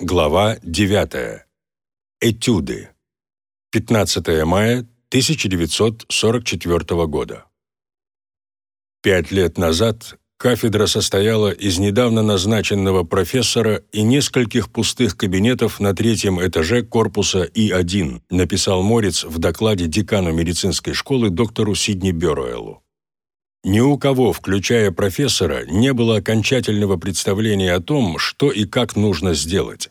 Глава 9. Этюды. 15 мая 1944 года. Пять лет назад кафедра состояла из недавно назначенного профессора и нескольких пустых кабинетов на третьем этаже корпуса И-1, написал Морец в докладе декану медицинской школы доктору Сидни Бёруэлу. Ни у кого, включая профессора, не было окончательного представления о том, что и как нужно сделать.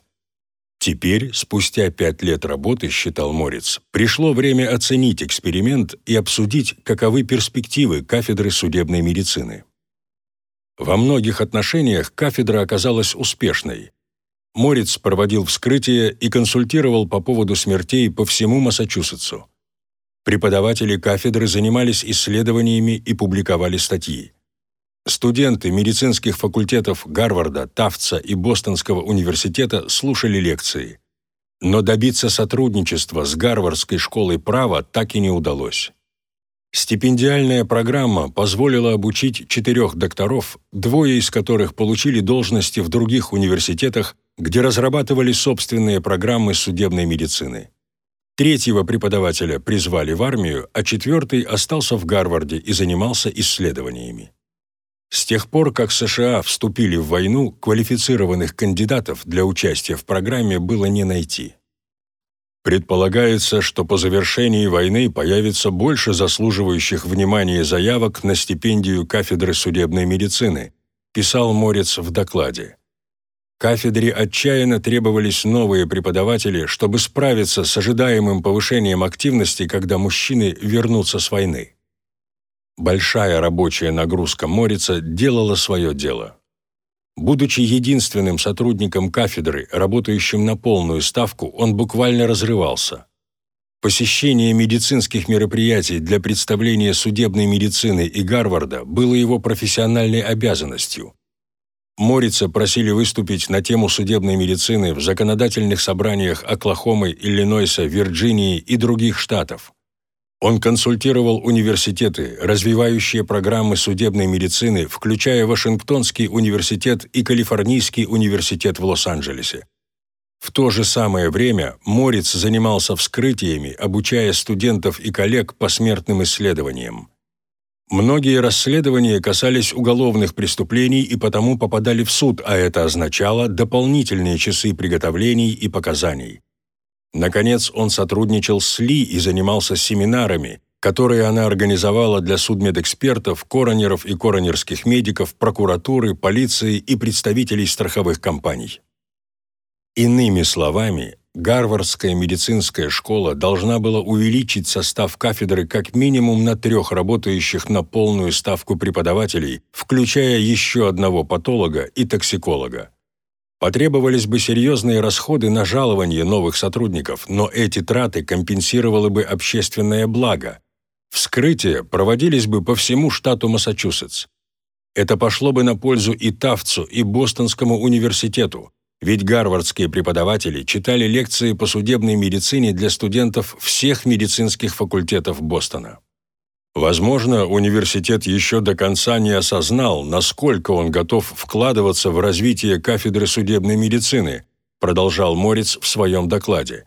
Теперь, спустя пять лет работы, считал Морец, пришло время оценить эксперимент и обсудить, каковы перспективы кафедры судебной медицины. Во многих отношениях кафедра оказалась успешной. Морец проводил вскрытие и консультировал по поводу смертей по всему Массачусетсу. Преподаватели кафедры занимались исследованиями и публиковали статьи. Студенты медицинских факультетов Гарварда, Тафтса и Бостонского университета слушали лекции. Но добиться сотрудничества с Гарвардской школой права так и не удалось. Стипендиальная программа позволила обучить четырех докторов, двое из которых получили должности в других университетах, где разрабатывали собственные программы судебной медицины. Третьего преподавателя призвали в армию, а четвертый остался в Гарварде и занимался исследованиями. С тех пор, как США вступили в войну, квалифицированных кандидатов для участия в программе было не найти. Предполагается, что по завершении войны появится больше заслуживающих внимания заявок на стипендию кафедры судебной медицины, писал Морец в докладе. Кафедре отчаянно требовались новые преподаватели, чтобы справиться с ожидаемым повышением активности, когда мужчины вернутся с войны. Большая рабочая нагрузка Морица делала свое дело. Будучи единственным сотрудником кафедры, работающим на полную ставку, он буквально разрывался. Посещение медицинских мероприятий для представления судебной медицины и Гарварда было его профессиональной обязанностью. Морица просили выступить на тему судебной медицины в законодательных собраниях Оклахомы, Иллинойса, Вирджинии и других штатов. Он консультировал университеты, развивающие программы судебной медицины, включая Вашингтонский университет и Калифорнийский университет в Лос-Анджелесе. В то же самое время Мориц занимался вскрытиями, обучая студентов и коллег по смертным исследованиям. Многие расследования касались уголовных преступлений и потому попадали в суд, а это означало дополнительные часы приготовлений и показаний. Наконец, он сотрудничал с Ли и занимался семинарами, которые она организовала для судмедэкспертов, коронеров и коронерских медиков, прокуратуры, полиции и представителей страховых компаний. Иными словами, Гарвардская медицинская школа должна была увеличить состав кафедры как минимум на трех работающих на полную ставку преподавателей, включая еще одного патолога и токсиколога. Потребовались бы серьезные расходы на жалование новых сотрудников, но эти траты компенсировало бы общественное благо. Вскрытия проводились бы по всему штату Массачусетс. Это пошло бы на пользу и Тафтсу, и Бостонскому университету, ведь гарвардские преподаватели читали лекции по судебной медицине для студентов всех медицинских факультетов Бостона. Возможно, университет еще до конца не осознал, насколько он готов вкладываться в развитие кафедры судебной медицины, продолжал Морец в своем докладе.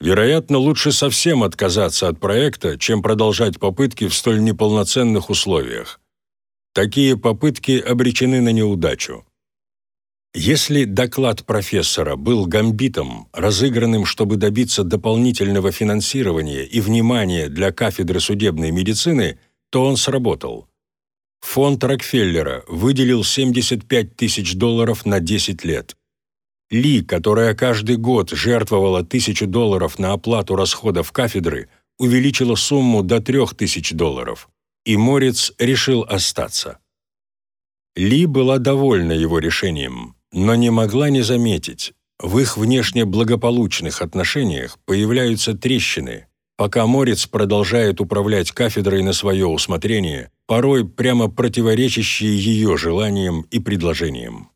Вероятно, лучше совсем отказаться от проекта, чем продолжать попытки в столь неполноценных условиях. Такие попытки обречены на неудачу. Если доклад профессора был гамбитом, разыгранным, чтобы добиться дополнительного финансирования и внимания для кафедры судебной медицины, то он сработал. Фонд Рокфеллера выделил 75 тысяч долларов на 10 лет. Ли, которая каждый год жертвовала тысячу долларов на оплату расходов кафедры, увеличила сумму до 3000 долларов, и Морец решил остаться. Ли была довольна его решением но не могла не заметить, в их внешне благополучных отношениях появляются трещины, пока Морец продолжает управлять кафедрой на свое усмотрение, порой прямо противоречащие ее желаниям и предложениям.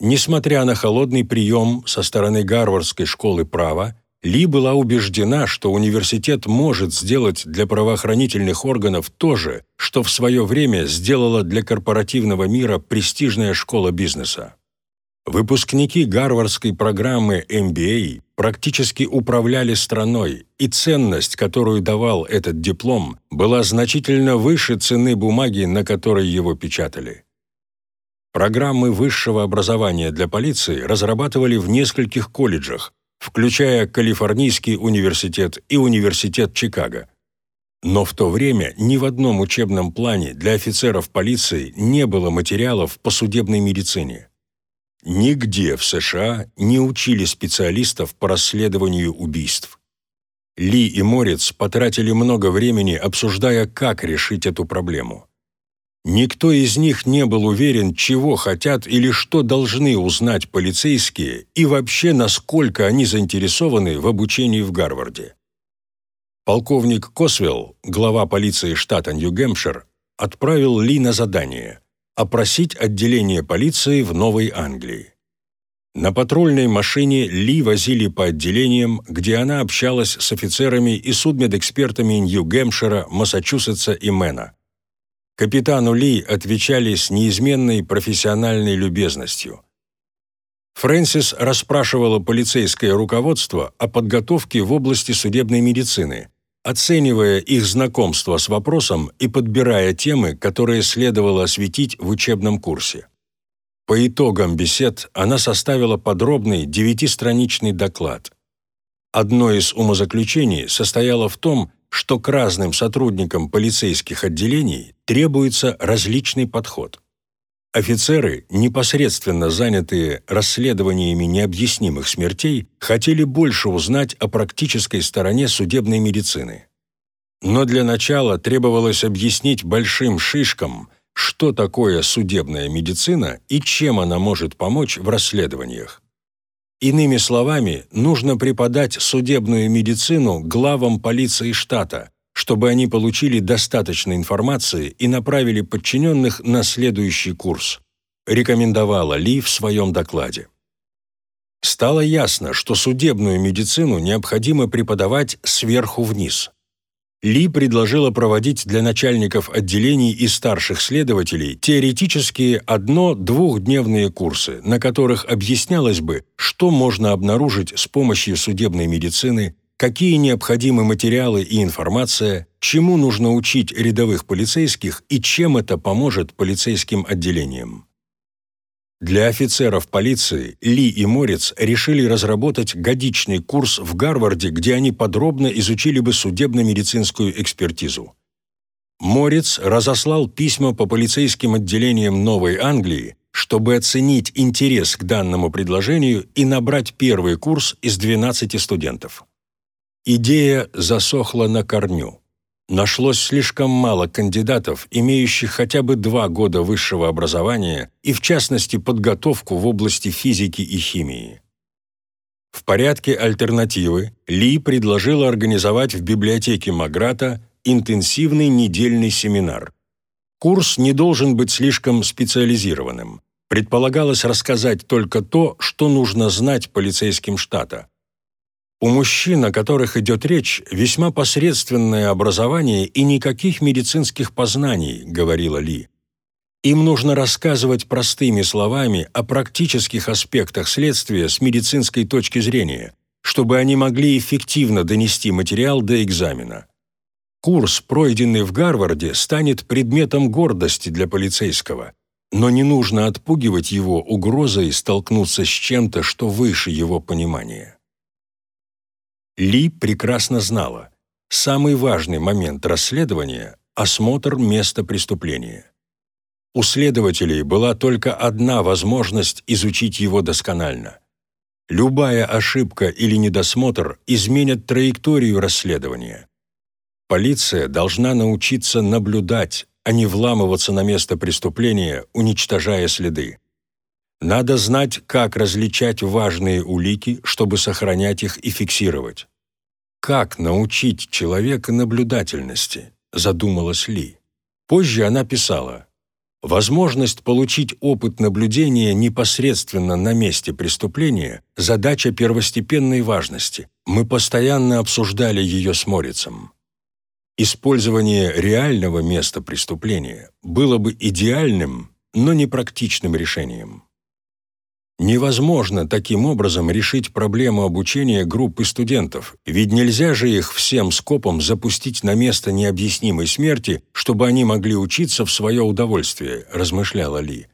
Несмотря на холодный прием со стороны Гарвардской школы права, ли была убеждена, что университет может сделать для правоохранительных органов то же, что в свое время сделала для корпоративного мира престижная школа бизнеса. Выпускники гарвардской программы MBA практически управляли страной, и ценность, которую давал этот диплом, была значительно выше цены бумаги, на которой его печатали. Программы высшего образования для полиции разрабатывали в нескольких колледжах, включая Калифорнийский университет и Университет Чикаго. Но в то время ни в одном учебном плане для офицеров полиции не было материалов по судебной медицине. Нигде в США не учили специалистов по расследованию убийств. Ли и Морец потратили много времени, обсуждая, как решить эту проблему. Никто из них не был уверен, чего хотят или что должны узнать полицейские и вообще, насколько они заинтересованы в обучении в Гарварде. Полковник Косвелл, глава полиции штата Нью-Гэмпшир, отправил Ли на задание – опросить отделение полиции в Новой Англии. На патрульной машине Ли возили по отделениям, где она общалась с офицерами и судмедэкспертами Нью-Гэмпшира, Массачусетса и Мэна. Капитану Ли отвечали с неизменной профессиональной любезностью. Фрэнсис расспрашивала полицейское руководство о подготовке в области судебной медицины – оценивая их знакомство с вопросом и подбирая темы, которые следовало осветить в учебном курсе. По итогам бесед она составила подробный девятистраничный доклад. Одно из умозаключений состояло в том, что к разным сотрудникам полицейских отделений требуется различный подход. Офицеры, непосредственно занятые расследованиями необъяснимых смертей, хотели больше узнать о практической стороне судебной медицины. Но для начала требовалось объяснить большим шишкам, что такое судебная медицина и чем она может помочь в расследованиях. Иными словами, нужно преподать судебную медицину главам полиции штата, чтобы они получили достаточно информации и направили подчиненных на следующий курс, рекомендовала Ли в своем докладе. Стало ясно, что судебную медицину необходимо преподавать сверху вниз. Ли предложила проводить для начальников отделений и старших следователей теоретические одно-двухдневные курсы, на которых объяснялось бы, что можно обнаружить с помощью судебной медицины, какие необходимы материалы и информация, чему нужно учить рядовых полицейских и чем это поможет полицейским отделениям. Для офицеров полиции Ли и Морец решили разработать годичный курс в Гарварде, где они подробно изучили бы судебно-медицинскую экспертизу. Морец разослал письма по полицейским отделениям Новой Англии, чтобы оценить интерес к данному предложению и набрать первый курс из 12 студентов. Идея засохла на корню. Нашлось слишком мало кандидатов, имеющих хотя бы два года высшего образования и, в частности, подготовку в области физики и химии. В порядке альтернативы Ли предложила организовать в библиотеке Маграта интенсивный недельный семинар. Курс не должен быть слишком специализированным. Предполагалось рассказать только то, что нужно знать полицейским штата, у мужчин, о которых идет речь, весьма посредственное образование и никаких медицинских познаний, говорила Ли. Им нужно рассказывать простыми словами о практических аспектах следствия с медицинской точки зрения, чтобы они могли эффективно донести материал до экзамена. Курс, пройденный в Гарварде, станет предметом гордости для полицейского, но не нужно отпугивать его угрозой столкнуться с чем-то, что выше его понимания. Ли прекрасно знала, самый важный момент расследования – осмотр места преступления. У следователей была только одна возможность изучить его досконально. Любая ошибка или недосмотр изменят траекторию расследования. Полиция должна научиться наблюдать, а не вламываться на место преступления, уничтожая следы. Надо знать, как различать важные улики, чтобы сохранять их и фиксировать. «Как научить человека наблюдательности?» – задумалась Ли. Позже она писала, «Возможность получить опыт наблюдения непосредственно на месте преступления – задача первостепенной важности. Мы постоянно обсуждали ее с Морицем. Использование реального места преступления было бы идеальным, но непрактичным решением. Невозможно таким образом решить проблему обучения группы студентов, ведь нельзя же их всем скопом запустить на место необъяснимой смерти, чтобы они могли учиться в свое удовольствие, размышляла Ли.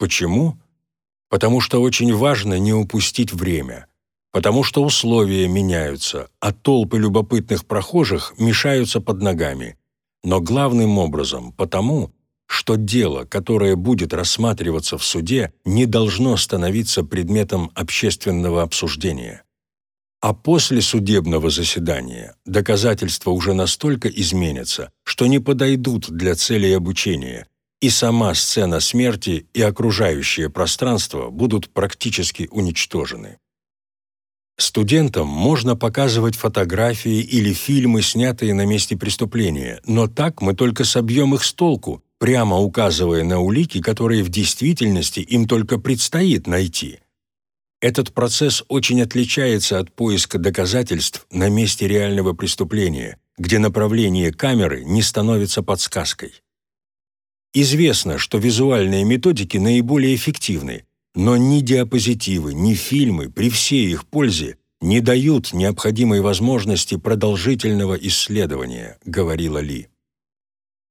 Почему? Потому что очень важно не упустить время. Потому что условия меняются, а толпы любопытных прохожих мешаются под ногами. Но главным образом потому, что дело, которое будет рассматриваться в суде, не должно становиться предметом общественного обсуждения. А после судебного заседания доказательства уже настолько изменятся, что не подойдут для целей обучения, и сама сцена смерти и окружающее пространство будут практически уничтожены. Студентам можно показывать фотографии или фильмы, снятые на месте преступления, но так мы только собьем их с толку, прямо указывая на улики, которые в действительности им только предстоит найти. Этот процесс очень отличается от поиска доказательств на месте реального преступления, где направление камеры не становится подсказкой. Известно, что визуальные методики наиболее эффективны, но ни диапозитивы, ни фильмы при всей их пользе не дают необходимой возможности продолжительного исследования, говорила Ли.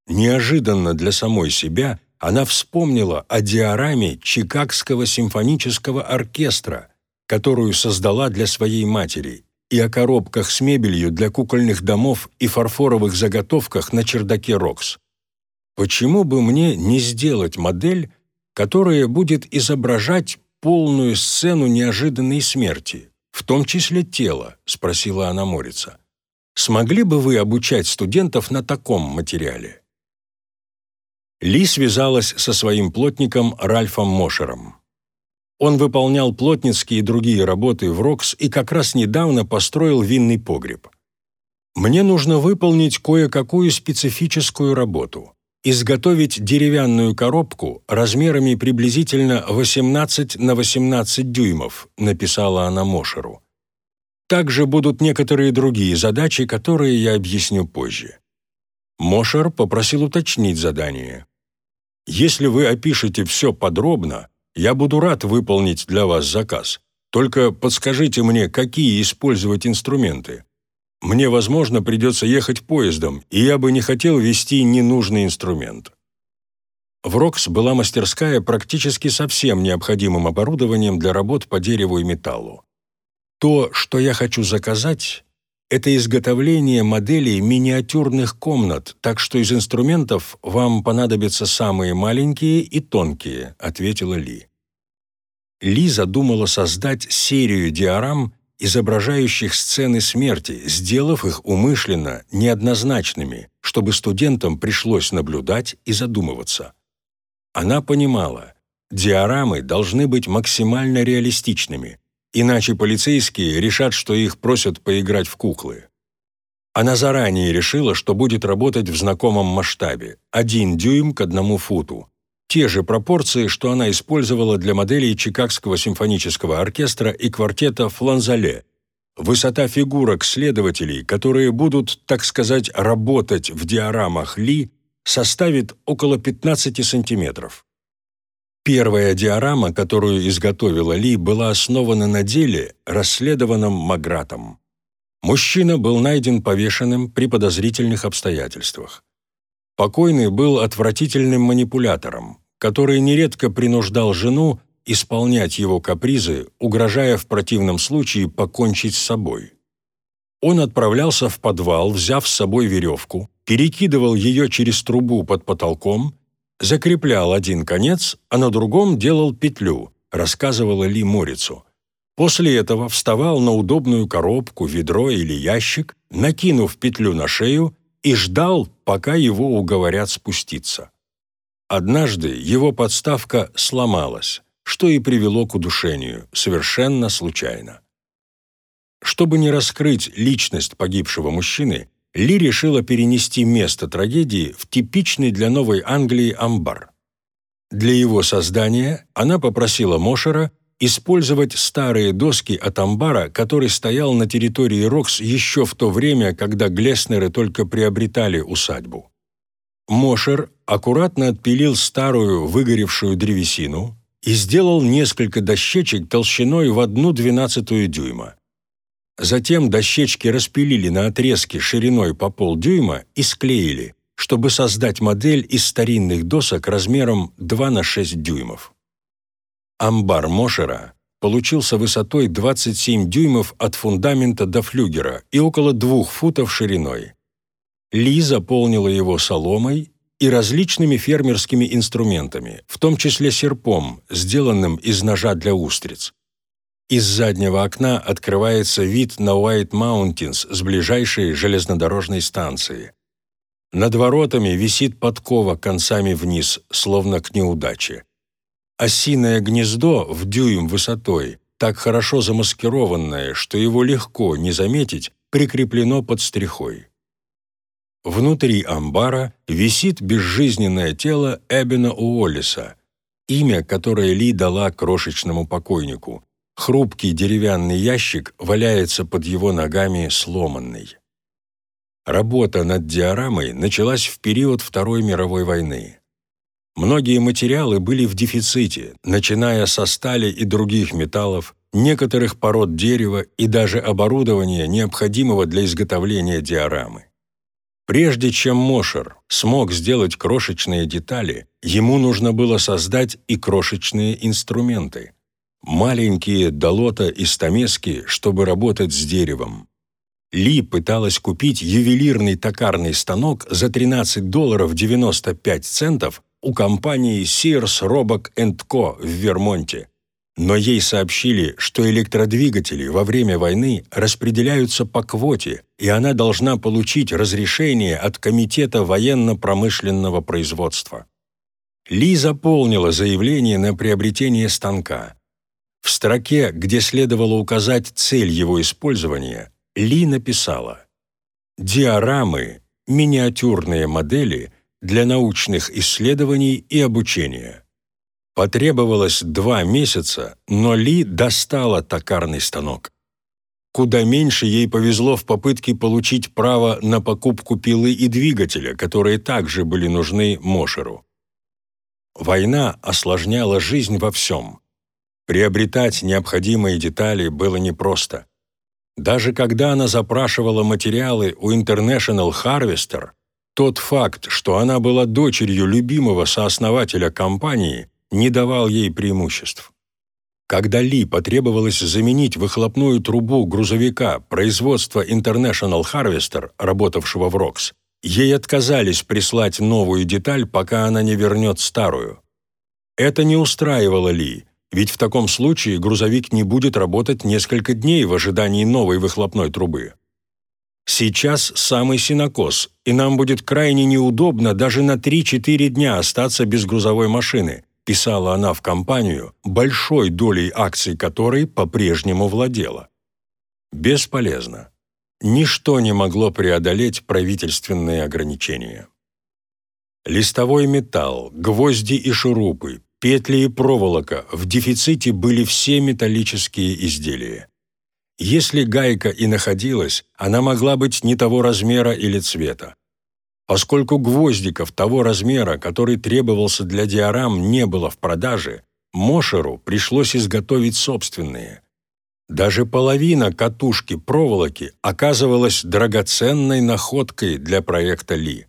Неожиданно для самой себя она вспомнила о диораме Чикагского симфонического оркестра, которую создала для своей матери, и о коробках с мебелью для кукольных домов и фарфоровых заготовках на чердаке Рокс. Почему бы мне не сделать модель, которая будет изображать полную сцену неожиданной смерти, в том числе тело, спросила она Морица. Смогли бы вы обучать студентов на таком материале? Ли связалась со своим плотником Ральфом Мошером. Он выполнял плотницкие и другие работы в Рокс и как раз недавно построил винный погреб. «Мне нужно выполнить кое-какую специфическую работу. Изготовить деревянную коробку размерами приблизительно 18 на 18 дюймов», написала она Мошеру. Также будут некоторые другие задачи, которые я объясню позже. Мошер попросил уточнить задание. Если вы опишете все подробно, я буду рад выполнить для вас заказ. Только подскажите мне, какие использовать инструменты. Мне, возможно, придется ехать поездом, и я бы не хотел вести ненужный инструмент». В Рокс была мастерская практически со всем необходимым оборудованием для работ по дереву и металлу. То, что я хочу заказать, это изготовление моделей миниатюрных комнат, так что из инструментов вам понадобятся самые маленькие и тонкие», — ответила Ли. Ли задумала создать серию диорам, изображающих сцены смерти, сделав их умышленно неоднозначными, чтобы студентам пришлось наблюдать и задумываться. Она понимала, диорамы должны быть максимально реалистичными, Иначе полицейские решат, что их просят поиграть в куклы. Она заранее решила, что будет работать в знакомом масштабе – один дюйм к одному футу. Те же пропорции, что она использовала для моделей Чикагского симфонического оркестра и квартета «Фланзале». Высота фигурок следователей, которые будут, так сказать, работать в диорамах Ли, составит около 15 сантиметров. Первая диорама, которую изготовила Ли, была основана на деле, расследованном Магратом. Мужчина был найден повешенным при подозрительных обстоятельствах. Покойный был отвратительным манипулятором, который нередко принуждал жену исполнять его капризы, угрожая в противном случае покончить с собой. Он отправлялся в подвал, взяв с собой веревку, перекидывал ее через трубу под потолком закреплял один конец, а на другом делал петлю, рассказывала Ли Морицу. После этого вставал на удобную коробку, ведро или ящик, накинув петлю на шею и ждал, пока его уговорят спуститься. Однажды его подставка сломалась, что и привело к удушению, совершенно случайно. Чтобы не раскрыть личность погибшего мужчины, ли решила перенести место трагедии в типичный для Новой Англии амбар. Для его создания она попросила Мошера использовать старые доски от амбара, который стоял на территории Рокс еще в то время, когда Глеснеры только приобретали усадьбу. Мошер аккуратно отпилил старую выгоревшую древесину, и сделал несколько дощечек толщиной в одну двенадцатую дюйма. Затем дощечки распилили на отрезки шириной по полдюйма и склеили, чтобы создать модель из старинных досок размером 2 на 6 дюймов. Амбар Мошера получился высотой 27 дюймов от фундамента до флюгера и около 2 футов шириной. Ли заполнила его соломой и различными фермерскими инструментами, в том числе серпом, сделанным из ножа для устриц. Из заднего окна открывается вид на Уайт Маунтинс с ближайшей железнодорожной станции. Над воротами висит подкова концами вниз, словно к неудаче. Осиное гнездо в дюйм высотой, так хорошо замаскированное, что его легко не заметить, прикреплено под стрехой. Внутри амбара висит безжизненное тело Эбена Уоллиса, имя, которое Ли дала крошечному покойнику. Хрупкий деревянный ящик валяется под его ногами сломанный. Работа над диорамой началась в период Второй мировой войны. Многие материалы были в дефиците, начиная со стали и других металлов, некоторых пород дерева и даже оборудования, необходимого для изготовления диорамы. Прежде чем Мошер смог сделать крошечные детали, ему нужно было создать и крошечные инструменты. Маленькие долота и стамески, чтобы работать с деревом. Ли пыталась купить ювелирный токарный станок за 13 долларов 95 центов у компании Sears Roebuck Co. в Вермонте но ей сообщили, что электродвигатели во время войны распределяются по квоте, и она должна получить разрешение от Комитета военно-промышленного производства. Ли заполнила заявление на приобретение станка. В строке, где следовало указать цель его использования, Ли написала «Диорамы – миниатюрные модели для научных исследований и обучения». Потребовалось два месяца, но Ли достала токарный станок. Куда меньше ей повезло в попытке получить право на покупку пилы и двигателя, которые также были нужны Мошеру. Война осложняла жизнь во всем. Приобретать необходимые детали было непросто. Даже когда она запрашивала материалы у International Harvester, тот факт, что она была дочерью любимого сооснователя компании, не давал ей преимуществ. Когда Ли потребовалось заменить выхлопную трубу грузовика производства International Harvester, работавшего в Рокс, ей отказались прислать новую деталь, пока она не вернет старую. Это не устраивало Ли, ведь в таком случае грузовик не будет работать несколько дней в ожидании новой выхлопной трубы. Сейчас самый синокос, и нам будет крайне неудобно даже на 3-4 дня остаться без грузовой машины, писала она в компанию, большой долей акций которой по-прежнему владела. Бесполезно. Ничто не могло преодолеть правительственные ограничения. Листовой металл, гвозди и шурупы, петли и проволока в дефиците были все металлические изделия. Если гайка и находилась, она могла быть не того размера или цвета. Поскольку гвоздиков того размера, который требовался для диорам, не было в продаже, Мошеру пришлось изготовить собственные. Даже половина катушки проволоки оказывалась драгоценной находкой для проекта Ли.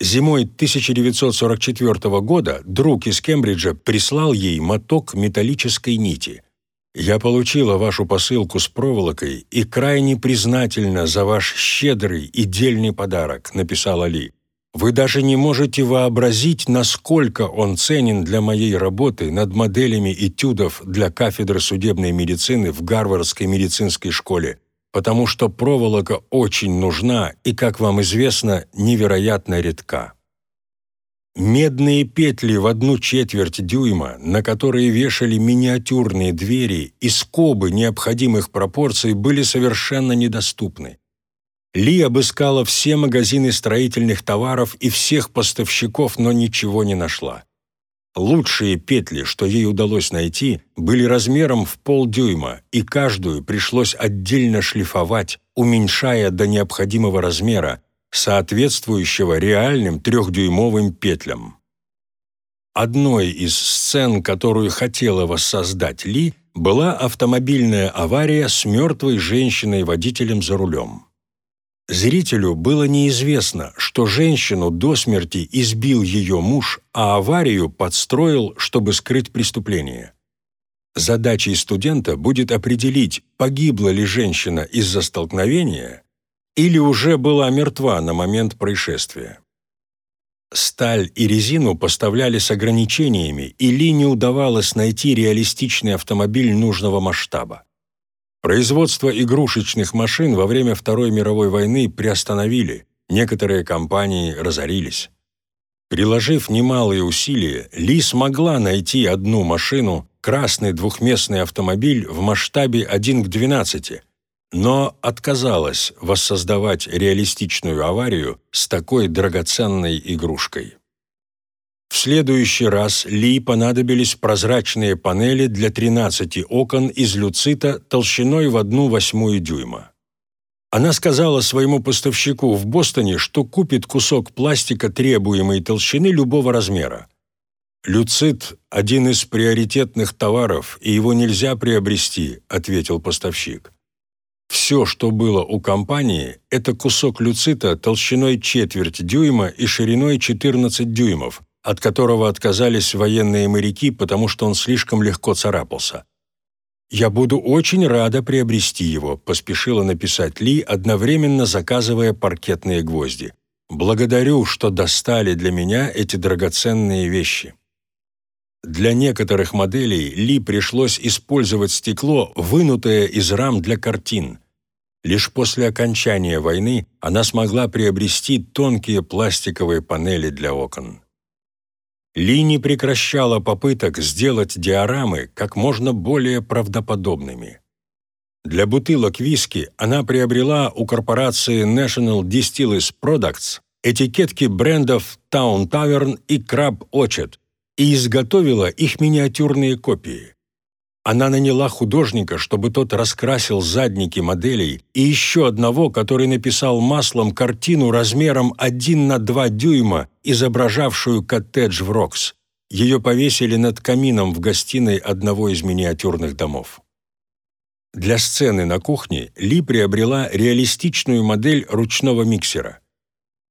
Зимой 1944 года друг из Кембриджа прислал ей моток металлической нити – я получила вашу посылку с проволокой и крайне признательна за ваш щедрый и дельный подарок», — написала Ли. «Вы даже не можете вообразить, насколько он ценен для моей работы над моделями этюдов для кафедры судебной медицины в Гарвардской медицинской школе, потому что проволока очень нужна и, как вам известно, невероятно редка». Медные петли в одну четверть дюйма, на которые вешали миниатюрные двери и скобы необходимых пропорций были совершенно недоступны. Ли обыскала все магазины строительных товаров и всех поставщиков, но ничего не нашла. Лучшие петли, что ей удалось найти, были размером в полдюйма, и каждую пришлось отдельно шлифовать, уменьшая до необходимого размера, соответствующего реальным трехдюймовым петлям. Одной из сцен, которую хотела воссоздать Ли, была автомобильная авария с мертвой женщиной-водителем за рулем. Зрителю было неизвестно, что женщину до смерти избил ее муж, а аварию подстроил, чтобы скрыть преступление. Задачей студента будет определить, погибла ли женщина из-за столкновения или уже была мертва на момент происшествия. Сталь и резину поставляли с ограничениями, и Ли не удавалось найти реалистичный автомобиль нужного масштаба. Производство игрушечных машин во время Второй мировой войны приостановили, некоторые компании разорились. Приложив немалые усилия, Ли смогла найти одну машину, красный двухместный автомобиль в масштабе 1 к 12, но отказалась воссоздавать реалистичную аварию с такой драгоценной игрушкой. Следующий раз Ли понадобились прозрачные панели для 13 окон из люцита толщиной в 1 восьмую дюйма. Она сказала своему поставщику в Бостоне, что купит кусок пластика требуемой толщины любого размера. «Люцит – один из приоритетных товаров, и его нельзя приобрести», – ответил поставщик. Все, что было у компании, это кусок люцита толщиной четверть дюйма и шириной 14 дюймов, от которого отказались военные моряки, потому что он слишком легко царапался. «Я буду очень рада приобрести его», — поспешила написать Ли, одновременно заказывая паркетные гвозди. «Благодарю, что достали для меня эти драгоценные вещи». Для некоторых моделей Ли пришлось использовать стекло, вынутое из рам для картин. Лишь после окончания войны она смогла приобрести тонкие пластиковые панели для окон. Ли не прекращала попыток сделать диорамы как можно более правдоподобными. Для бутылок виски она приобрела у корпорации National Distillers Products этикетки брендов Town Tavern и Crab Orchard и изготовила их миниатюрные копии. Она наняла художника, чтобы тот раскрасил задники моделей, и еще одного, который написал маслом картину размером 1 на 2 дюйма, изображавшую коттедж в Рокс. Ее повесили над камином в гостиной одного из миниатюрных домов. Для сцены на кухне Ли приобрела реалистичную модель ручного миксера.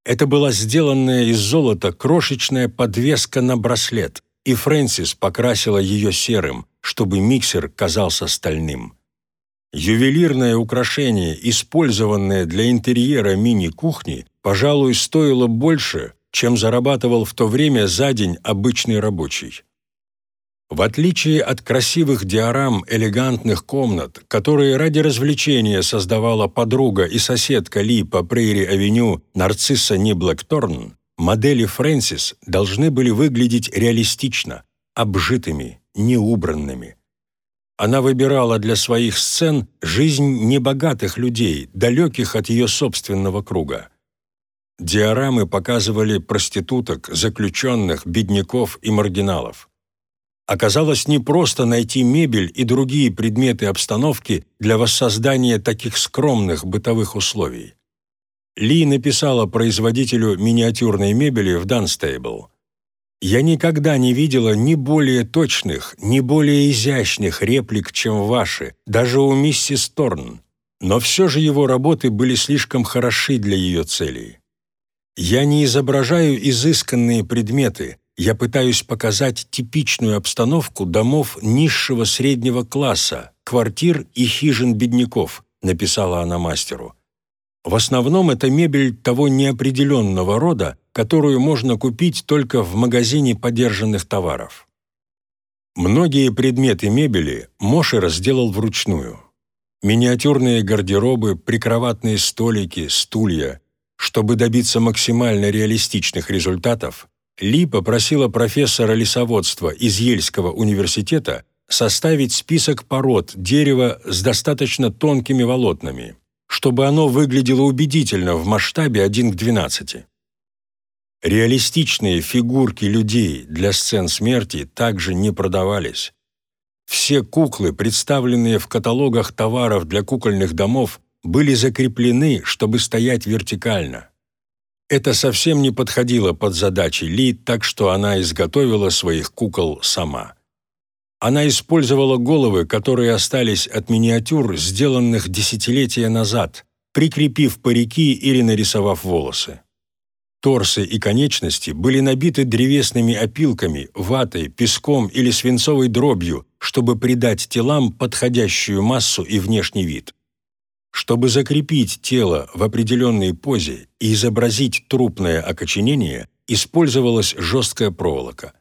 Это была сделанная из золота крошечная подвеска на браслет, и Фрэнсис покрасила ее серым, чтобы миксер казался стальным. Ювелирное украшение, использованное для интерьера мини-кухни, пожалуй, стоило больше, чем зарабатывал в то время за день обычный рабочий. В отличие от красивых диорам элегантных комнат, которые ради развлечения создавала подруга и соседка Ли по Прейри-авеню Нарцисса Ни Блэкторн, модели Фрэнсис должны были выглядеть реалистично, обжитыми, неубранными. Она выбирала для своих сцен жизнь небогатых людей, далеких от ее собственного круга. Диорамы показывали проституток, заключенных, бедняков и маргиналов. Оказалось непросто найти мебель и другие предметы обстановки для воссоздания таких скромных бытовых условий. Ли написала производителю миниатюрной мебели в Данстейбл – я никогда не видела ни более точных, ни более изящных реплик, чем ваши, даже у миссис Торн. Но все же его работы были слишком хороши для ее целей. Я не изображаю изысканные предметы, я пытаюсь показать типичную обстановку домов низшего среднего класса, квартир и хижин бедняков, написала она мастеру. В основном это мебель того неопределенного рода, которую можно купить только в магазине подержанных товаров. Многие предметы мебели Мошер сделал вручную. Миниатюрные гардеробы, прикроватные столики, стулья. Чтобы добиться максимально реалистичных результатов, Ли попросила профессора лесоводства из Ельского университета составить список пород дерева с достаточно тонкими волокнами, чтобы оно выглядело убедительно в масштабе 1 к 12. Реалистичные фигурки людей для сцен смерти также не продавались. Все куклы, представленные в каталогах товаров для кукольных домов, были закреплены, чтобы стоять вертикально. Это совсем не подходило под задачи Ли, так что она изготовила своих кукол сама. Она использовала головы, которые остались от миниатюр, сделанных десятилетия назад, прикрепив парики или нарисовав волосы. Торсы и конечности были набиты древесными опилками, ватой, песком или свинцовой дробью, чтобы придать телам подходящую массу и внешний вид. Чтобы закрепить тело в определенной позе и изобразить трупное окоченение, использовалась жесткая проволока.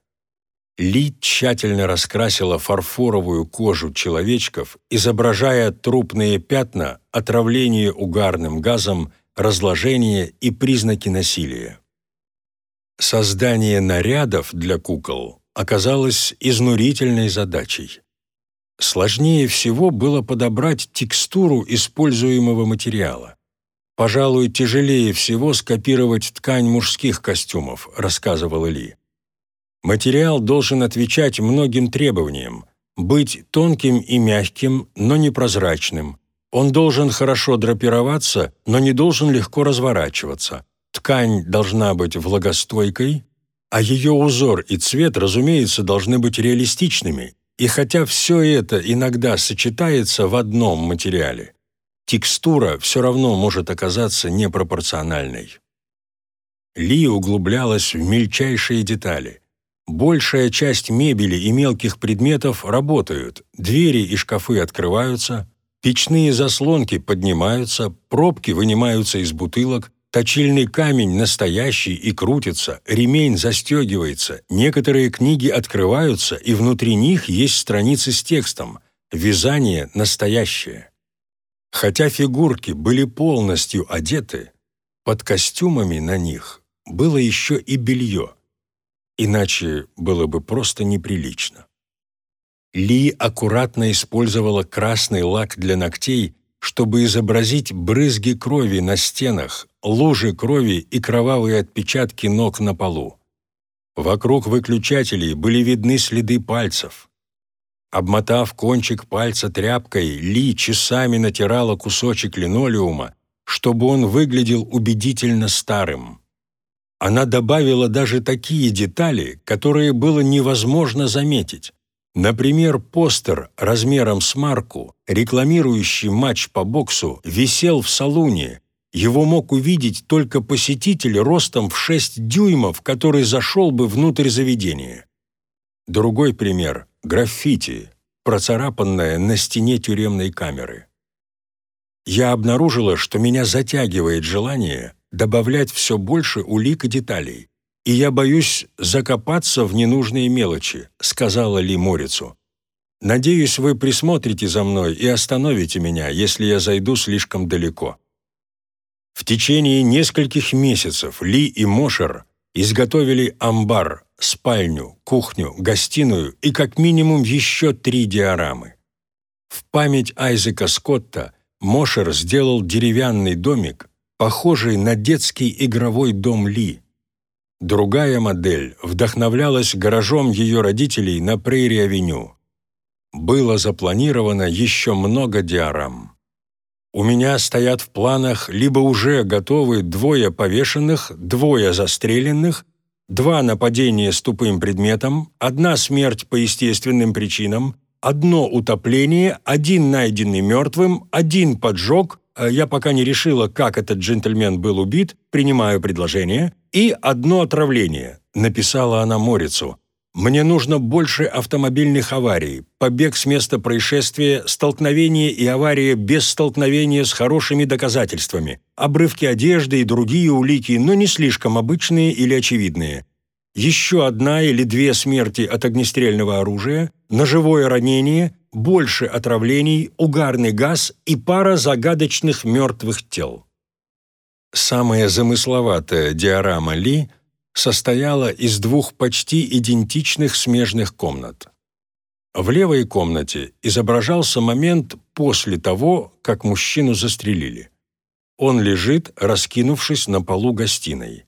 Ли тщательно раскрасила фарфоровую кожу человечков, изображая трупные пятна, отравление угарным газом, разложение и признаки насилия. Создание нарядов для кукол оказалось изнурительной задачей. Сложнее всего было подобрать текстуру используемого материала. Пожалуй, тяжелее всего скопировать ткань мужских костюмов, рассказывала Ли. Материал должен отвечать многим требованиям, быть тонким и мягким, но не прозрачным. Он должен хорошо драпироваться, но не должен легко разворачиваться. Ткань должна быть влагостойкой, а ее узор и цвет, разумеется, должны быть реалистичными. И хотя все это иногда сочетается в одном материале, текстура все равно может оказаться непропорциональной. Ли углублялась в мельчайшие детали – Большая часть мебели и мелких предметов работают, двери и шкафы открываются, печные заслонки поднимаются, пробки вынимаются из бутылок, точильный камень настоящий и крутится, ремень застегивается, некоторые книги открываются, и внутри них есть страницы с текстом «Вязание настоящее». Хотя фигурки были полностью одеты, под костюмами на них было еще и белье. Иначе было бы просто неприлично. Ли аккуратно использовала красный лак для ногтей, чтобы изобразить брызги крови на стенах, лужи крови и кровавые отпечатки ног на полу. Вокруг выключателей были видны следы пальцев. Обмотав кончик пальца тряпкой, Ли часами натирала кусочек линолеума, чтобы он выглядел убедительно старым. Она добавила даже такие детали, которые было невозможно заметить. Например, постер размером с марку, рекламирующий матч по боксу, висел в салуне. Его мог увидеть только посетитель ростом в 6 дюймов, который зашел бы внутрь заведения. Другой пример – граффити, процарапанное на стене тюремной камеры. Я обнаружила, что меня затягивает желание добавлять все больше улик и деталей. «И я боюсь закопаться в ненужные мелочи», — сказала Ли Морицу. «Надеюсь, вы присмотрите за мной и остановите меня, если я зайду слишком далеко». В течение нескольких месяцев Ли и Мошер изготовили амбар, спальню, кухню, гостиную и как минимум еще три диорамы. В память Айзека Скотта Мошер сделал деревянный домик, похожий на детский игровой дом Ли. Другая модель вдохновлялась гаражом ее родителей на Прейри-авеню. Было запланировано еще много диорам. У меня стоят в планах либо уже готовы двое повешенных, двое застреленных, два нападения с тупым предметом, одна смерть по естественным причинам, одно утопление, один найденный мертвым, один поджог, я пока не решила, как этот джентльмен был убит, принимаю предложение, и одно отравление», — написала она Морицу. «Мне нужно больше автомобильных аварий, побег с места происшествия, столкновение и авария без столкновения с хорошими доказательствами, обрывки одежды и другие улики, но не слишком обычные или очевидные. Еще одна или две смерти от огнестрельного оружия, ножевое ранение, больше отравлений, угарный газ и пара загадочных мертвых тел. Самая замысловатая диорама Ли состояла из двух почти идентичных смежных комнат. В левой комнате изображался момент после того, как мужчину застрелили. Он лежит, раскинувшись на полу гостиной.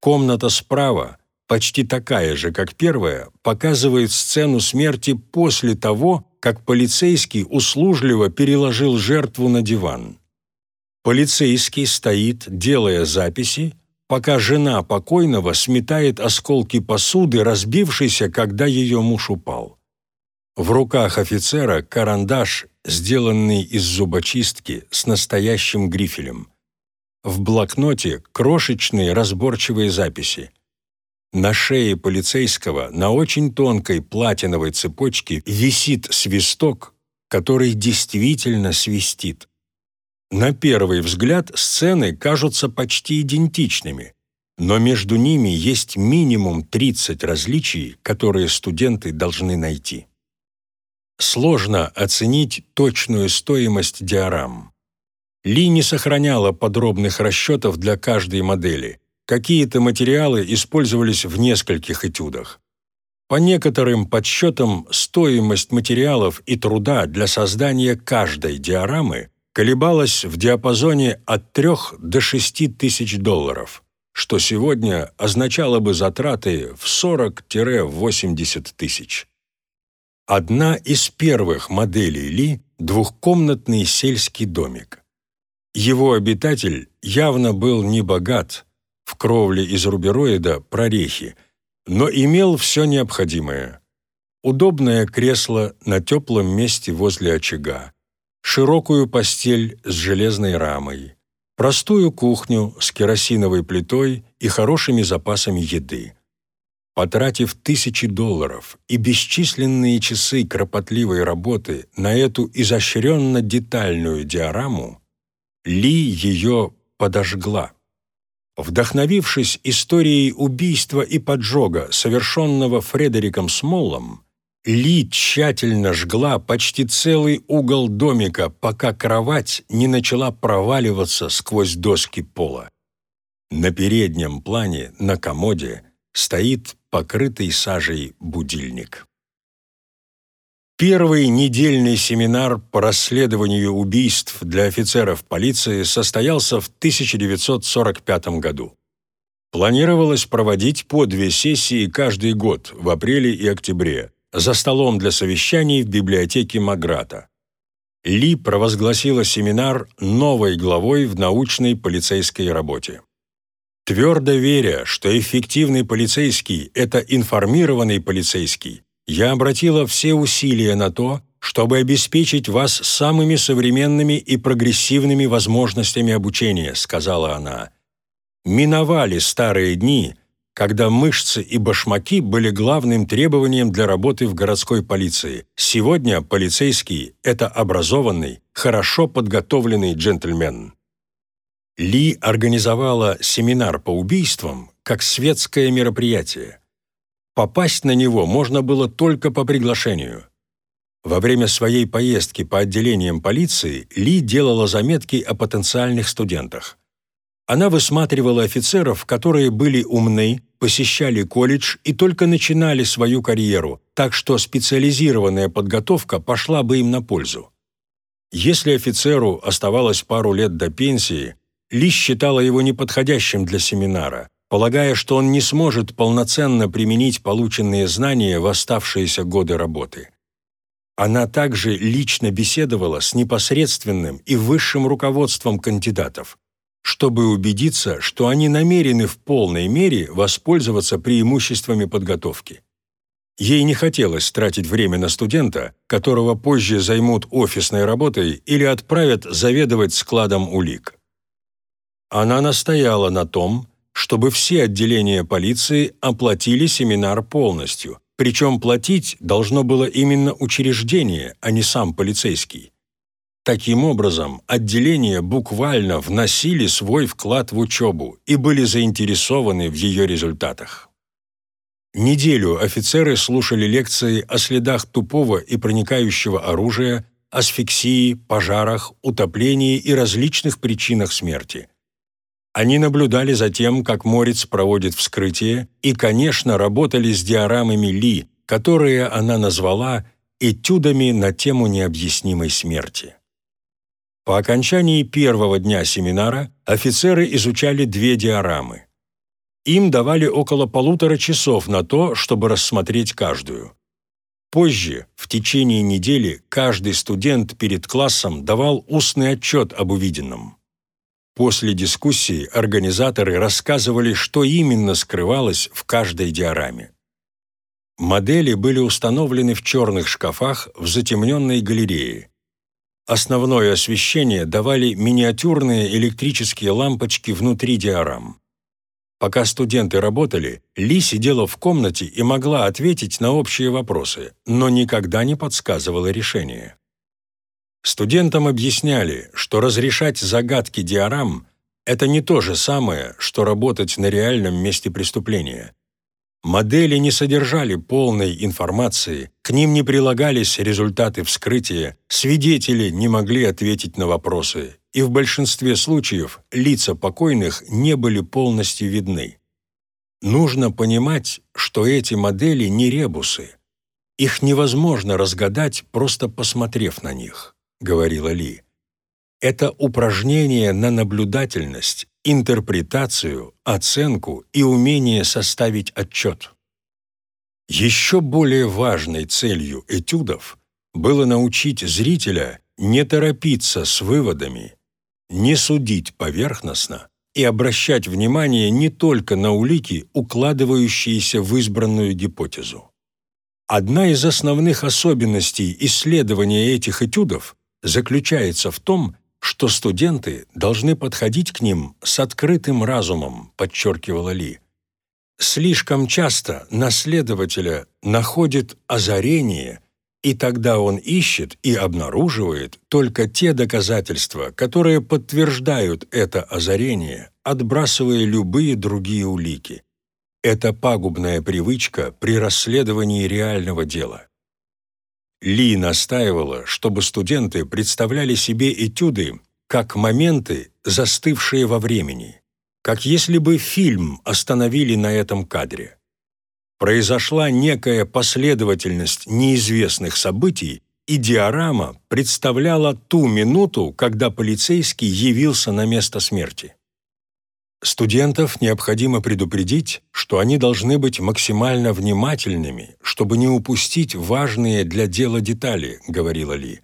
Комната справа, почти такая же, как первая, показывает сцену смерти после того, как полицейский услужливо переложил жертву на диван. Полицейский стоит, делая записи, пока жена покойного сметает осколки посуды, разбившейся, когда ее муж упал. В руках офицера карандаш, сделанный из зубочистки с настоящим грифелем. В блокноте крошечные разборчивые записи. На шее полицейского на очень тонкой платиновой цепочке висит свисток, который действительно свистит. На первый взгляд сцены кажутся почти идентичными, но между ними есть минимум 30 различий, которые студенты должны найти. Сложно оценить точную стоимость диорам. Ли не сохраняла подробных расчетов для каждой модели. Какие-то материалы использовались в нескольких этюдах. По некоторым подсчетам, стоимость материалов и труда для создания каждой диорамы колебалась в диапазоне от 3 до 6 тысяч долларов, что сегодня означало бы затраты в 40-80 тысяч. Одна из первых моделей Ли – двухкомнатный сельский домик. Его обитатель явно был не богат, в кровле из рубероида прорехи, но имел все необходимое. Удобное кресло на теплом месте возле очага, широкую постель с железной рамой, простую кухню с керосиновой плитой и хорошими запасами еды. Потратив тысячи долларов и бесчисленные часы кропотливой работы на эту изощренно детальную диораму, Ли ее подожгла. Вдохновившись историей убийства и поджога, совершенного Фредериком Смоллом, Ли тщательно жгла почти целый угол домика, пока кровать не начала проваливаться сквозь доски пола. На переднем плане, на комоде, стоит покрытый сажей будильник. Первый недельный семинар по расследованию убийств для офицеров полиции состоялся в 1945 году. Планировалось проводить по две сессии каждый год в апреле и октябре за столом для совещаний в библиотеке Маграта. Ли провозгласила семинар новой главой в научной полицейской работе. Твердо веря, что эффективный полицейский – это информированный полицейский, я обратила все усилия на то, чтобы обеспечить вас самыми современными и прогрессивными возможностями обучения», – сказала она. «Миновали старые дни, когда мышцы и башмаки были главным требованием для работы в городской полиции. Сегодня полицейский – это образованный, хорошо подготовленный джентльмен». Ли организовала семинар по убийствам как светское мероприятие. Попасть на него можно было только по приглашению. Во время своей поездки по отделениям полиции Ли делала заметки о потенциальных студентах. Она высматривала офицеров, которые были умны, посещали колледж и только начинали свою карьеру, так что специализированная подготовка пошла бы им на пользу. Если офицеру оставалось пару лет до пенсии, ли считала его неподходящим для семинара, полагая, что он не сможет полноценно применить полученные знания в оставшиеся годы работы. Она также лично беседовала с непосредственным и высшим руководством кандидатов, чтобы убедиться, что они намерены в полной мере воспользоваться преимуществами подготовки. Ей не хотелось тратить время на студента, которого позже займут офисной работой или отправят заведовать складом улик. Она настояла на том, чтобы все отделения полиции оплатили семинар полностью, причем платить должно было именно учреждение, а не сам полицейский. Таким образом, отделения буквально вносили свой вклад в учебу и были заинтересованы в ее результатах. Неделю офицеры слушали лекции о следах тупого и проникающего оружия, асфиксии, пожарах, утоплении и различных причинах смерти – они наблюдали за тем, как Морец проводит вскрытие, и, конечно, работали с диорамами Ли, которые она назвала «этюдами на тему необъяснимой смерти». По окончании первого дня семинара офицеры изучали две диорамы. Им давали около полутора часов на то, чтобы рассмотреть каждую. Позже, в течение недели, каждый студент перед классом давал устный отчет об увиденном. После дискуссии организаторы рассказывали, что именно скрывалось в каждой диораме. Модели были установлены в черных шкафах в затемненной галерее. Основное освещение давали миниатюрные электрические лампочки внутри диорам. Пока студенты работали, Ли сидела в комнате и могла ответить на общие вопросы, но никогда не подсказывала решение. Студентам объясняли, что разрешать загадки диорам – это не то же самое, что работать на реальном месте преступления. Модели не содержали полной информации, к ним не прилагались результаты вскрытия, свидетели не могли ответить на вопросы, и в большинстве случаев лица покойных не были полностью видны. Нужно понимать, что эти модели не ребусы. Их невозможно разгадать, просто посмотрев на них говорила Ли. Это упражнение на наблюдательность, интерпретацию, оценку и умение составить отчет. Еще более важной целью этюдов было научить зрителя не торопиться с выводами, не судить поверхностно и обращать внимание не только на улики, укладывающиеся в избранную гипотезу. Одна из основных особенностей исследования этих этюдов заключается в том, что студенты должны подходить к ним с открытым разумом, подчеркивала Ли. Слишком часто наследователя находит озарение, и тогда он ищет и обнаруживает только те доказательства, которые подтверждают это озарение, отбрасывая любые другие улики. Это пагубная привычка при расследовании реального дела. Ли настаивала, чтобы студенты представляли себе этюды как моменты, застывшие во времени, как если бы фильм остановили на этом кадре. Произошла некая последовательность неизвестных событий, и диорама представляла ту минуту, когда полицейский явился на место смерти. Студентов необходимо предупредить, что они должны быть максимально внимательными, чтобы не упустить важные для дела детали, говорила Ли.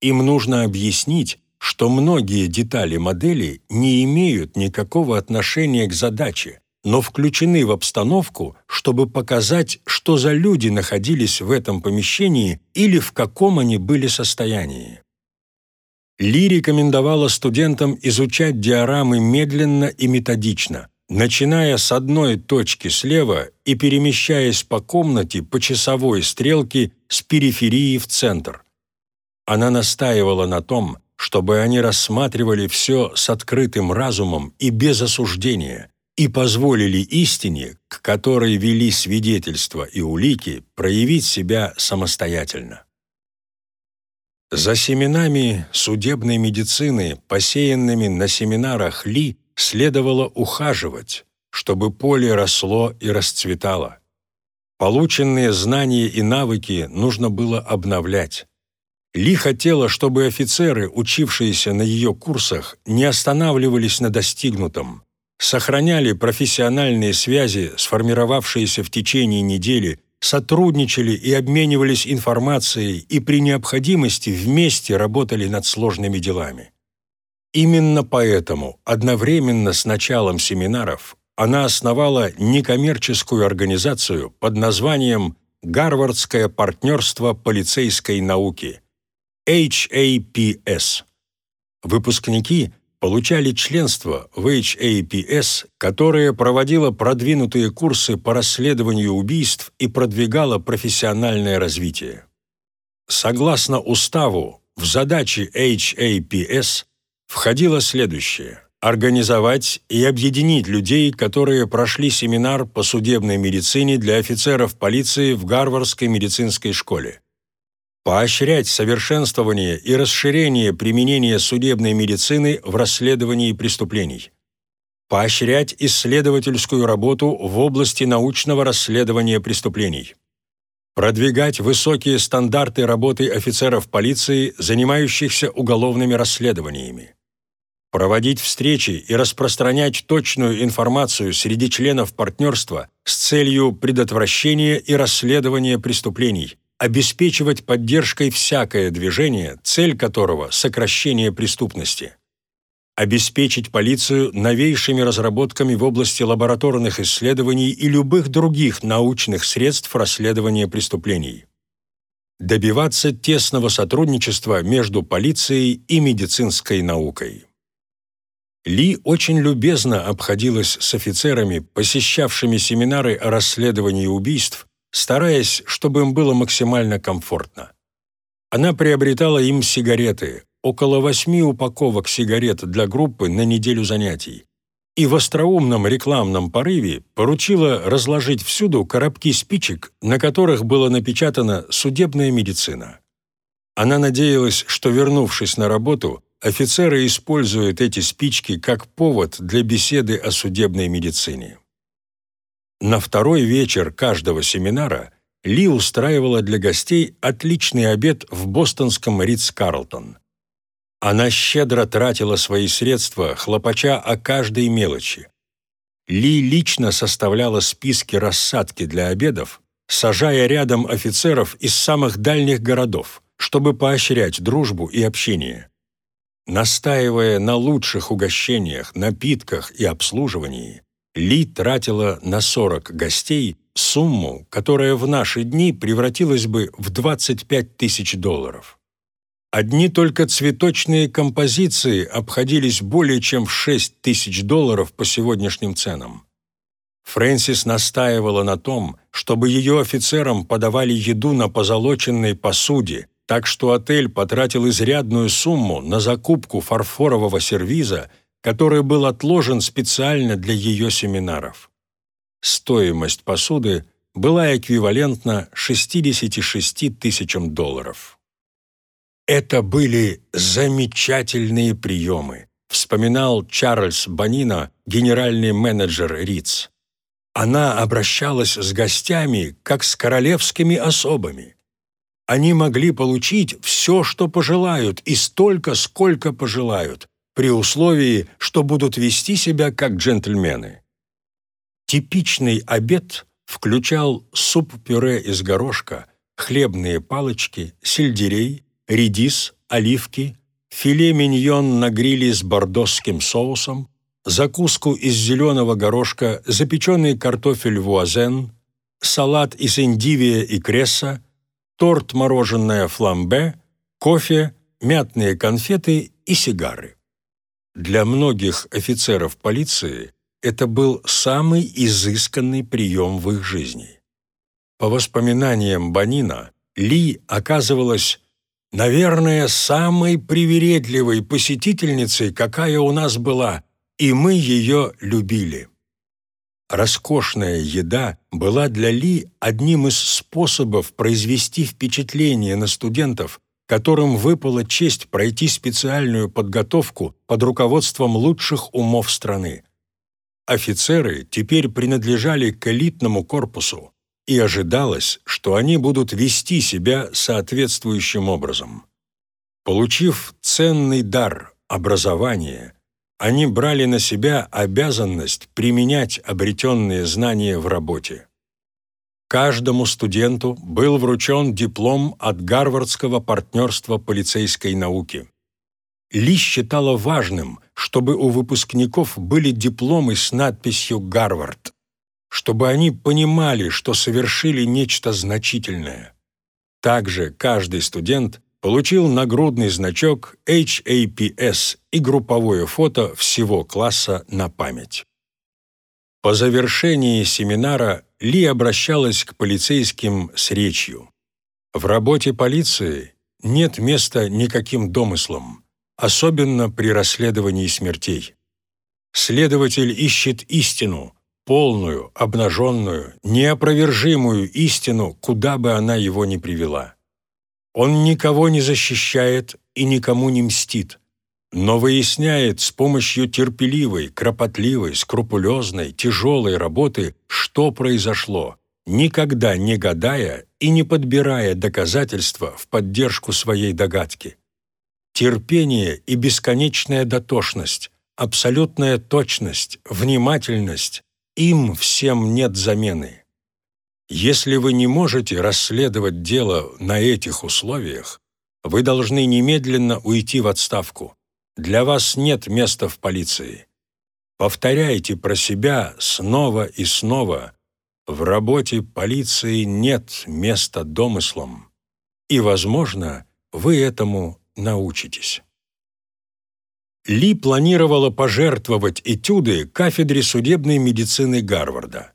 Им нужно объяснить, что многие детали модели не имеют никакого отношения к задаче, но включены в обстановку, чтобы показать, что за люди находились в этом помещении или в каком они были состоянии. Ли рекомендовала студентам изучать диорамы медленно и методично, начиная с одной точки слева и перемещаясь по комнате по часовой стрелке с периферии в центр. Она настаивала на том, чтобы они рассматривали все с открытым разумом и без осуждения, и позволили истине, к которой вели свидетельства и улики, проявить себя самостоятельно. За семенами судебной медицины, посеянными на семинарах Ли, следовало ухаживать, чтобы поле росло и расцветало. Полученные знания и навыки нужно было обновлять. Ли хотела, чтобы офицеры, учившиеся на ее курсах, не останавливались на достигнутом, сохраняли профессиональные связи, сформировавшиеся в течение недели сотрудничали и обменивались информацией и при необходимости вместе работали над сложными делами. Именно поэтому одновременно с началом семинаров она основала некоммерческую организацию под названием «Гарвардское партнерство полицейской науки» HAPS. Выпускники – получали членство в HAPS, которое проводило продвинутые курсы по расследованию убийств и продвигало профессиональное развитие. Согласно уставу, в задачи HAPS входило следующее – организовать и объединить людей, которые прошли семинар по судебной медицине для офицеров полиции в Гарвардской медицинской школе поощрять совершенствование и расширение применения судебной медицины в расследовании преступлений, поощрять исследовательскую работу в области научного расследования преступлений, продвигать высокие стандарты работы офицеров полиции, занимающихся уголовными расследованиями, проводить встречи и распространять точную информацию среди членов партнерства с целью предотвращения и расследования преступлений – обеспечивать поддержкой всякое движение, цель которого – сокращение преступности. обеспечить полицию новейшими разработками в области лабораторных исследований и любых других научных средств расследования преступлений. Добиваться тесного сотрудничества между полицией и медицинской наукой. Ли очень любезно обходилась с офицерами, посещавшими семинары о расследовании убийств, стараясь, чтобы им было максимально комфортно. Она приобретала им сигареты, около восьми упаковок сигарет для группы на неделю занятий, и в остроумном рекламном порыве поручила разложить всюду коробки спичек, на которых было напечатано «судебная медицина». Она надеялась, что, вернувшись на работу, офицеры используют эти спички как повод для беседы о судебной медицине. На второй вечер каждого семинара Ли устраивала для гостей отличный обед в бостонском Ридс-Карлтон. Она щедро тратила свои средства, хлопача о каждой мелочи. Ли лично составляла списки рассадки для обедов, сажая рядом офицеров из самых дальних городов, чтобы поощрять дружбу и общение. Настаивая на лучших угощениях, напитках и обслуживании, Ли тратила на 40 гостей сумму, которая в наши дни превратилась бы в 25 тысяч долларов. Одни только цветочные композиции обходились более чем в 6 тысяч долларов по сегодняшним ценам. Фрэнсис настаивала на том, чтобы ее офицерам подавали еду на позолоченной посуде, так что отель потратил изрядную сумму на закупку фарфорового сервиза, который был отложен специально для ее семинаров. Стоимость посуды была эквивалентна 66 тысячам долларов. Это были замечательные приемы, вспоминал Чарльз Банино, генеральный менеджер Риц. Она обращалась с гостями, как с королевскими особами. Они могли получить все, что пожелают, и столько, сколько пожелают, при условии, что будут вести себя как джентльмены. Типичный обед включал суп-пюре из горошка, хлебные палочки, сельдерей, редис, оливки, филе миньон на гриле с бордосским соусом, закуску из зеленого горошка, запеченный картофель вуазен, салат из индивия и кресса, торт-мороженое фламбе, кофе, мятные конфеты и сигары. Для многих офицеров полиции это был самый изысканный прием в их жизни. По воспоминаниям Банина, Ли оказывалась, наверное, самой привередливой посетительницей, какая у нас была, и мы ее любили. Роскошная еда была для Ли одним из способов произвести впечатление на студентов, которым выпала честь пройти специальную подготовку под руководством лучших умов страны. Офицеры теперь принадлежали к элитному корпусу, и ожидалось, что они будут вести себя соответствующим образом. Получив ценный дар образования, они брали на себя обязанность применять обретенные знания в работе. Каждому студенту был вручен диплом от Гарвардского партнерства полицейской науки. Ли считала важным, чтобы у выпускников были дипломы с надписью «Гарвард», чтобы они понимали, что совершили нечто значительное. Также каждый студент получил нагрудный значок HAPS и групповое фото всего класса на память. По завершении семинара Ли обращалась к полицейским с речью. В работе полиции нет места никаким домыслам особенно при расследовании смертей. Следователь ищет истину, полную, обнаженную, неопровержимую истину, куда бы она его ни привела. Он никого не защищает и никому не мстит, но выясняет с помощью терпеливой, кропотливой, скрупулезной, тяжелой работы, что произошло, никогда не гадая и не подбирая доказательства в поддержку своей догадки терпение и бесконечная дотошность, абсолютная точность, внимательность – им всем нет замены. Если вы не можете расследовать дело на этих условиях, вы должны немедленно уйти в отставку. Для вас нет места в полиции. Повторяйте про себя снова и снова. В работе полиции нет места домыслам. И, возможно, вы этому научитесь. Ли планировала пожертвовать этюды кафедре судебной медицины Гарварда.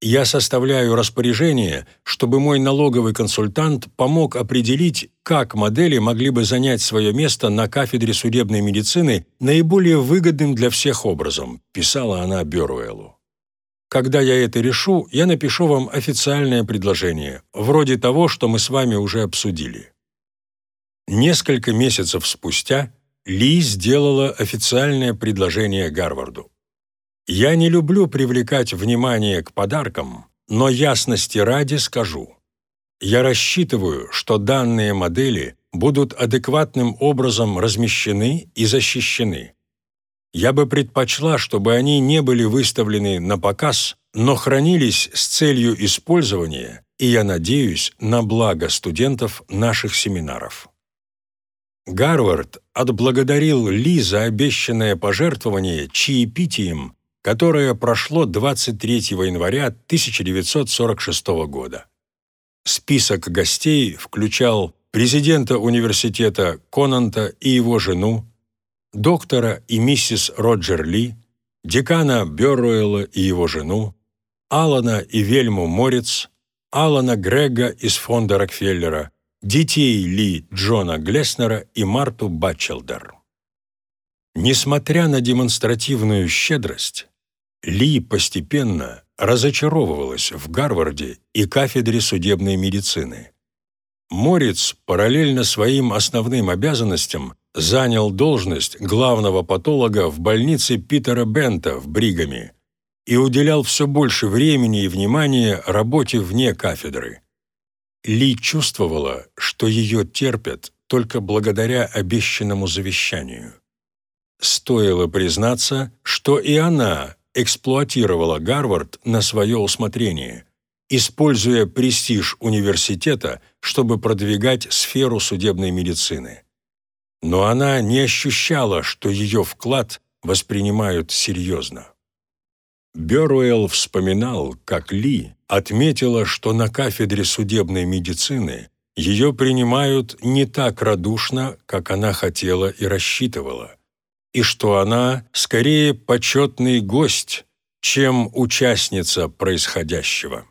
Я составляю распоряжение, чтобы мой налоговый консультант помог определить, как модели могли бы занять свое место на кафедре судебной медицины наиболее выгодным для всех образом, писала она Бёруэлу. Когда я это решу, я напишу вам официальное предложение, вроде того, что мы с вами уже обсудили. Несколько месяцев спустя Ли сделала официальное предложение Гарварду. Я не люблю привлекать внимание к подаркам, но ясности ради скажу. Я рассчитываю, что данные модели будут адекватным образом размещены и защищены. Я бы предпочла, чтобы они не были выставлены на показ, но хранились с целью использования, и я надеюсь на благо студентов наших семинаров. Гарвард отблагодарил Ли за обещанное пожертвование чаепитием которое прошло 23 января 1946 года. Список гостей включал президента университета Конанта и его жену, доктора и миссис Роджер Ли, декана Бёрруэлла и его жену, Алана и Вельму Морец, Алана Грега из фонда Рокфеллера, детей Ли Джона Глеснера и Марту Батчелдер. Несмотря на демонстративную щедрость, ли постепенно разочаровывалась в Гарварде и кафедре судебной медицины. Морец параллельно своим основным обязанностям занял должность главного патолога в больнице Питера Бента в Бригаме и уделял все больше времени и внимания работе вне кафедры. Ли чувствовала, что ее терпят только благодаря обещанному завещанию. Стоило признаться, что и она эксплуатировала Гарвард на свое усмотрение, используя престиж университета, чтобы продвигать сферу судебной медицины. Но она не ощущала, что ее вклад воспринимают серьезно. Бёруэлл вспоминал, как Ли отметила, что на кафедре судебной медицины ее принимают не так радушно, как она хотела и рассчитывала и что она скорее почетный гость, чем участница происходящего.